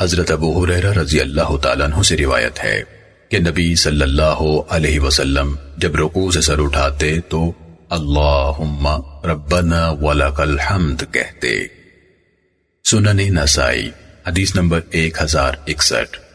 حضرت ابو حریرہ رضی اللہ تعالیٰ عنہ سے روایت ہے کہ نبی صلی اللہ علیہ وسلم جب رکوع سے سر اٹھاتے تو اللہم ربنا ولک الحمد کہتے۔ سنن نسائی، حدیث نمبر ایک ہزار اکسٹھ۔